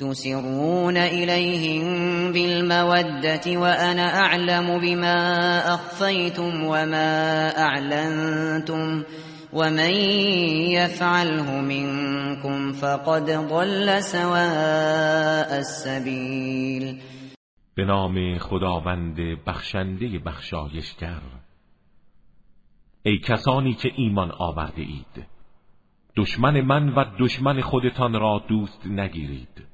تسرون إليهم بالمودة وأنا أعلم بما أخفيتم وما أعلنتم ومن يفعله منكم فقد ضل سواء السبيل. به نام خداوند بخشنده بخشایشگر. ای کسانی که ایمان آورده اید دشمن من و دشمن خودتان را دوست نگیرید.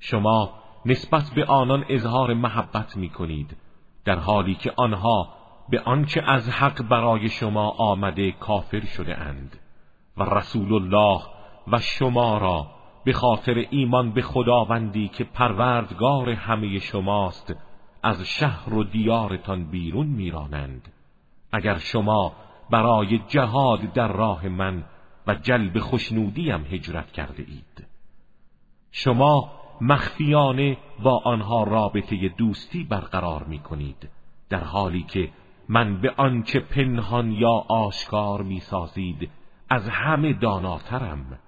شما نسبت به آنان اظهار محبت می کنید در حالی که آنها به آنچه از حق برای شما آمده کافر شده اند. و رسول الله و شما را به خاطر ایمان به خداوندی که پروردگار همه شماست از شهر و دیارتان بیرون میرانند. اگر شما برای جهاد در راه من و جلب خوشنودیم هجرت کرده اید. شما مخفیانه با آنها رابطه دوستی برقرار می کنید در حالی که من به آنچه پنهان یا آشکار می‌سازید از همه داناترم.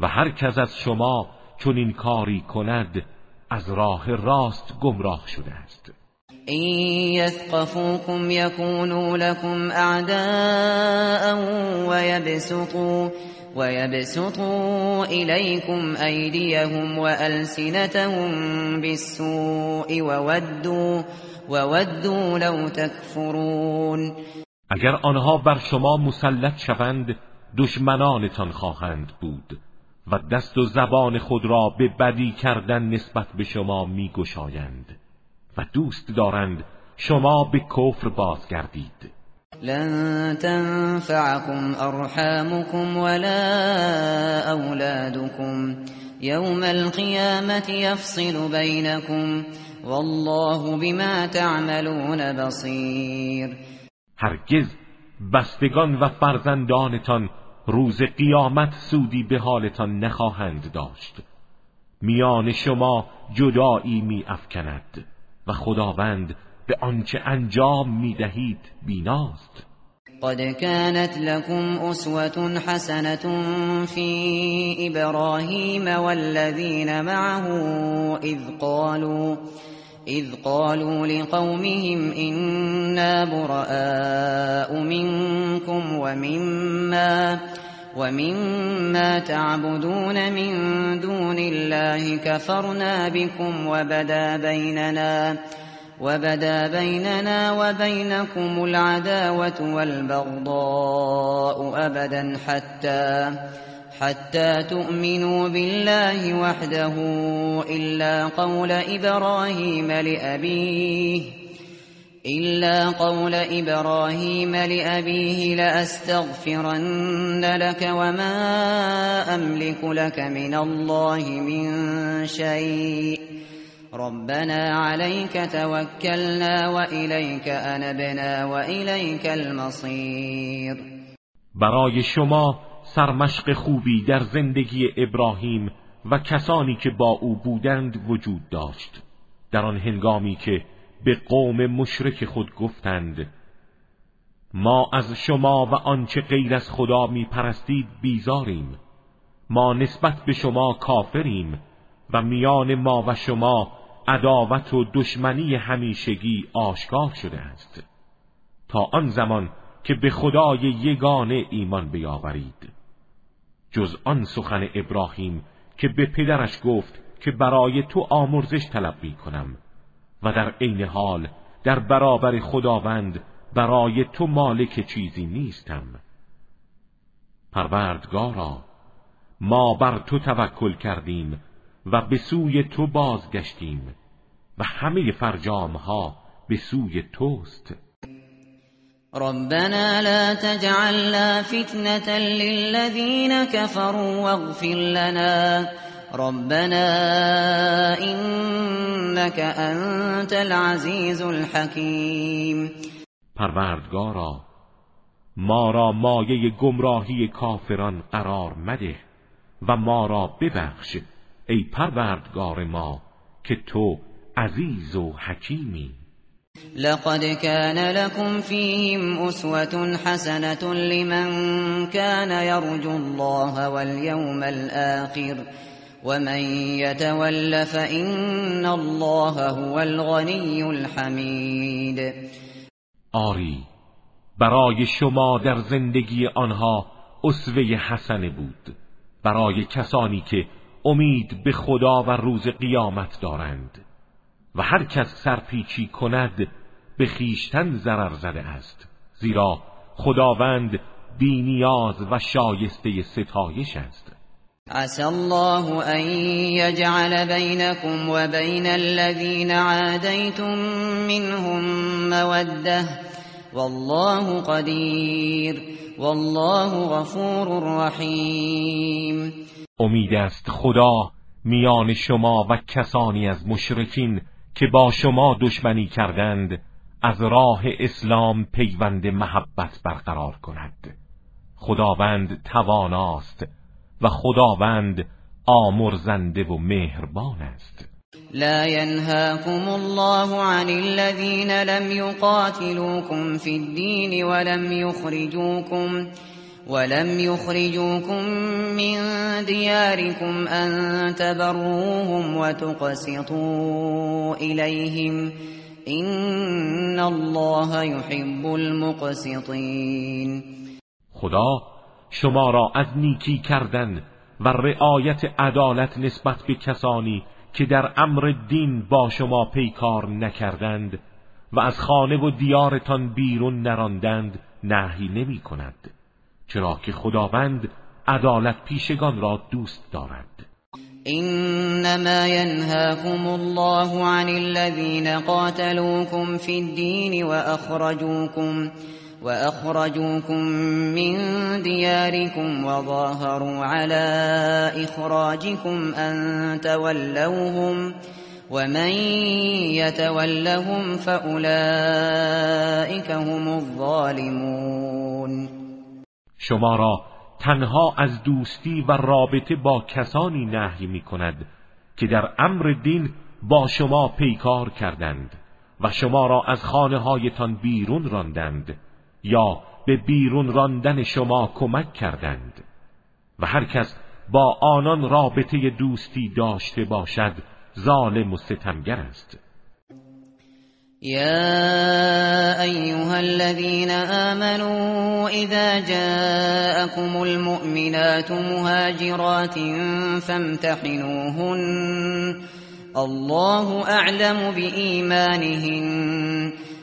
و هر کس از شما چون این کاری کند از راه راست گمراه شده است. این یثقفوکم یکونوا لكم اعداء ویبسطوا ويبسطوا إليكم أيديهم وألسنتهم بالسوء وودوا وودوا لو تكفرون اگر آنها بر شما مسلط شوند دشمنانتان خواهند بود و دست و زبان خود را به بدی کردن نسبت به شما میگشایند. و دوست دارند شما به کفر بازگردید. لن تنفعكم أرحامكم ولا أولادكم يوم القيامة يفصل بينكم والله بما تعملون بصير هرگز بستگان و فرزندانتان روز قیامت سودی به حالتان نخواهند داشت. میان شما جدایی می افکند و خداوند به آنچه انجام می دهید بیناست. قد كانت لكم أسوة حسنة في إبراهيم والذين معه إذ قالوا إذ قالوا لقومهم إنا براء منكم ومما ومما تعبدون من دون الله كفرنا بكم وبدا بيننا وبدا بيننا وبينكم العداوة والبغضاء أبدا حتى حتى تؤمنوا بالله وحده إلا قول إبراهيم لأبيه إلا قول إبراهيم لأبيه لأستغفرن لك وما أملك لك من الله من شيء. ربنا عليك توكلنا وإليك أنبنا وإليك المصير. برای شما سرمشق خوبی در زندگی ابراهیم و کسانی که با او بودند وجود داشت. در آن هنگامی که به قوم مشرک خود گفتند ما از شما و آنچه غیر از خدا می پرستید بیزاریم. ما نسبت به شما کافریم و میان ما و شما عداوت و دشمنی همیشگی آشکار شده است. تا آن زمان که به خدای یگانه ایمان بیاورید. جز آن سخن ابراهیم که به پدرش گفت که برای تو آمرزش طلب می کنم و در عین حال در برابر خداوند برای تو مالک چیزی نیستم. پروردگارا ما بر تو توکل کردیم و به سوی تو بازگشتیم و همه فرجام ها به سوی توست. ربنا لا تجعلنا فتنة للذين كفروا واغفر لنا ربنا إنك أنت العزيز الحكيم. پروردگارا ما را مایه گمراهی کافران قرار مده و ما را ببخش ای پروردگار ما که تو عزیز و حکیمی. لقد كان لكم فيهم أسوة حسنة لمن كان يرجو الله واليوم الآخر. ومن يتول فإن الله هو الغني الحمید آری برای شما در زندگی آنها اسوه حسنه بود برای کسانی که امید به خدا و روز قیامت دارند. و هر کس سرپیچی کند به خیشتن ضرر زده است زیرا خداوند بینیاز و شایسته ستایش است. عسى الله ان يجعل بينكم وبين الذين عاديتم منهم موده والله قدیر والله غفور رحیم امید است خدا میان شما و کسانی از مشرکین که با شما دشمنی کردند از راه اسلام پیوند محبت برقرار کند. خداوند تواناست و خداوند آمرزنده و مهربان است. لا ينهاكم الله عن الذين لم يقاتلوكم في الدين ولم يخرجوكم ولم يخرجوكم من دياركم أن تبروهم وتقسطوا إليهم إن الله يحب المقسطين خدا شما را از نیکی کردن و رعایت عدالت نسبت به کسانی که در امر دین با شما پیکار نکردند و از خانه و دیارتان بیرون نراندند نهی نمی کند. چرا که خداوند عدالت پیشگان را دوست دارد. انما ينهاكم الله عن الذين قاتلوكم في الدين واخرجوكم واخرجوكم من دياركم وظاهروا على اخراجكم ان تولوهم ومن يتولهم فاولئك هم الظالمون. شما را تنها از دوستی و رابطه با کسانی نهی می کند که در امر دین با شما پیکار کردند و شما را از خانه هایتان بیرون راندند. یا به بیرون راندن شما کمک کردند و هر کس با آنان رابطه دوستی داشته باشد ظالم و ستمگر است. يا أيها الذين آمنوا إذا جاءكم المؤمنات مهاجرات فامتحنوهن الله أعلم بإيمانهن.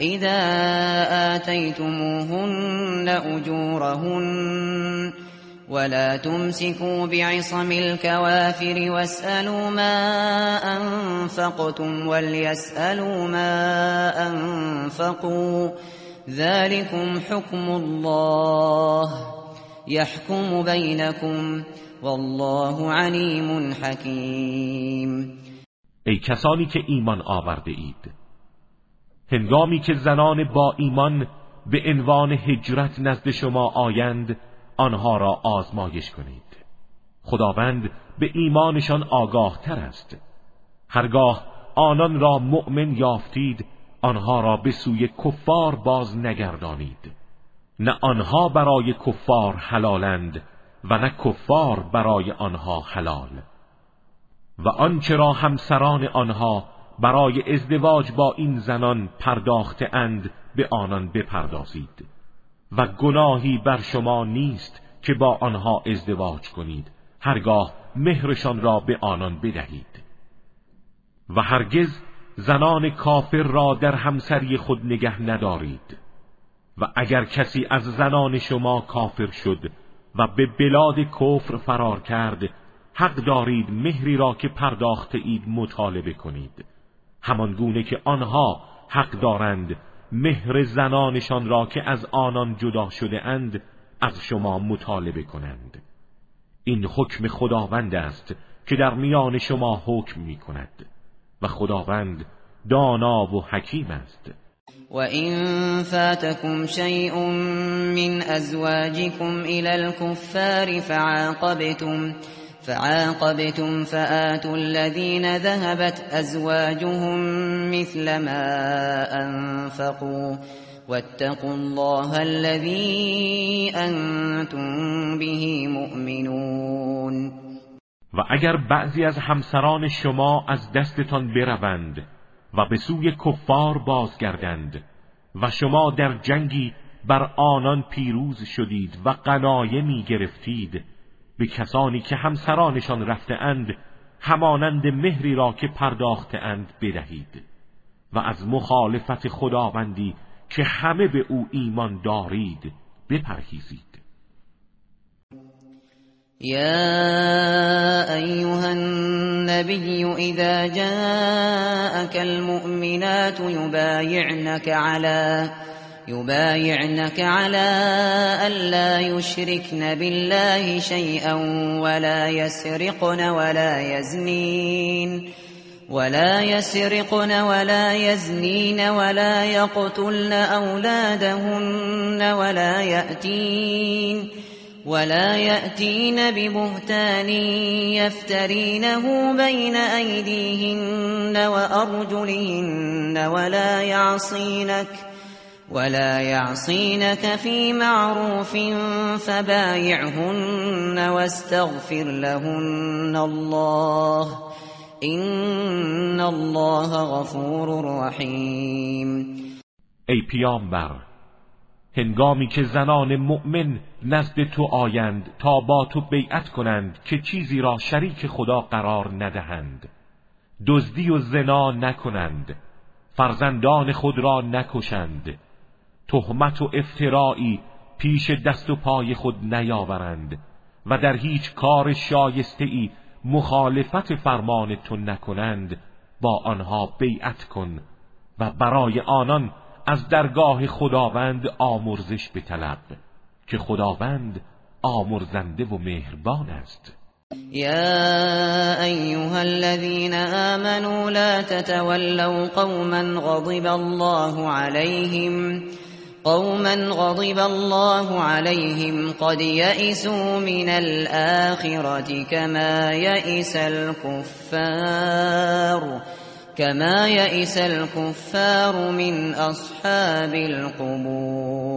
إذا آتيتموهن أجورهن ولا تمسكوا بعصم الكوافر واسألوا ما أنفقتم وليسألوا ما أنفقوا ذلكم حكم الله يحكم بينكم والله علیم حکیم ای کسانی که ایمان آورده اید هنگامی که زنان با ایمان به عنوان هجرت نزد شما آیند آنها را آزمایش کنید. خداوند به ایمانشان آگاه تر است. هرگاه آنان را مؤمن یافتید آنها را به سوی کفار باز نگردانید. نه آنها برای کفار حلالند و نه کفار برای آنها حلال. و آنچه را همسران آنها برای ازدواج با این زنان پرداخته اند به آنان بپردازید. و گناهی بر شما نیست که با آنها ازدواج کنید. هرگاه مهرشان را به آنان بدهید. و هرگز زنان کافر را در همسری خود نگه ندارید. و اگر کسی از زنان شما کافر شد و به بلاد کفر فرار کرد حق دارید مهری را که پرداخته اید مطالبه کنید. همان گونه که آنها حق دارند مهر زنانشان را که از آنان جدا شده اند از شما مطالبه کنند. این حکم خداوند است که در میان شما حکم می کند و خداوند دانا و حکیم است. وَإِن فَاتَكُمْ شَيْءٌ مِّنْ أَزْوَاجِكُمْ إِلَى الْكُفَّارِ فَعَاقَبْتُمْ. فعاقبتم فآتوا الذين ذهبت أزواجهم مثل ما أنفقوا واتقوا الله الذي أنتم به مؤمنون. و اگر بعضی از همسران شما از دستتان بروند و به سوی کفار بازگردند و شما در جنگی بر آنان پیروز شدید و غنایمی گرفتید به کسانی که همسرانشان رفته اند همانند مهری را که پرداخته اند بدهید. و از مخالفت خداوندی که همه به او ایمان دارید بپرهیزید. يا أيها النبي إذا جاءك المؤمنات يبايعنك على يبايعنك على ألا يشركن بالله شيئا ولا يسرقن ولا يزنين. ولا يسرقن ولا يزنين ولا يقتلن أولادهن ولا يأتين. ولا يأتين ببهتان يفترينه بين أيديهن وأرجلهن ولا يعصينك. ولا يعصينك في معروف فبايعهن واستغفر لهن الله إن الله غفور رحیم ای پیامبر هنگامی که زنان مؤمن نزد تو آیند تا با تو بیعت کنند که چیزی را شریک خدا قرار ندهند. دزدی و زنا نکنند. فرزندان خود را نکشند. تهمت و افتراعی پیش دست و پای خود نیاورند و در هیچ کار شایسته ای مخالفت فرمان تو نکنند با آنها بیعت کن و برای آنان از درگاه خداوند آمرزش بطلب که خداوند آمرزنده و مهربان است. يا أيها الذين آمنوا لا تتولوا قوما غضب الله عليهم قوما غضب الله عليهم قد يئسوا من الآخرة كما يئس الكفار كما يئس الكفار من اصحاب القبور.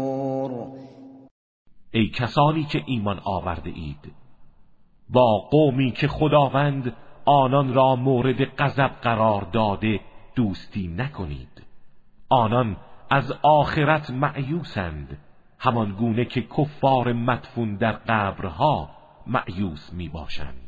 ای کسانی که ایمان آورده اید با قومی که خداوند آنان را مورد غضب قرار داده دوستی نکنید. آنان از آخرت معیوسند همان گونه که کفار مدفون در قبرها معیوس می باشند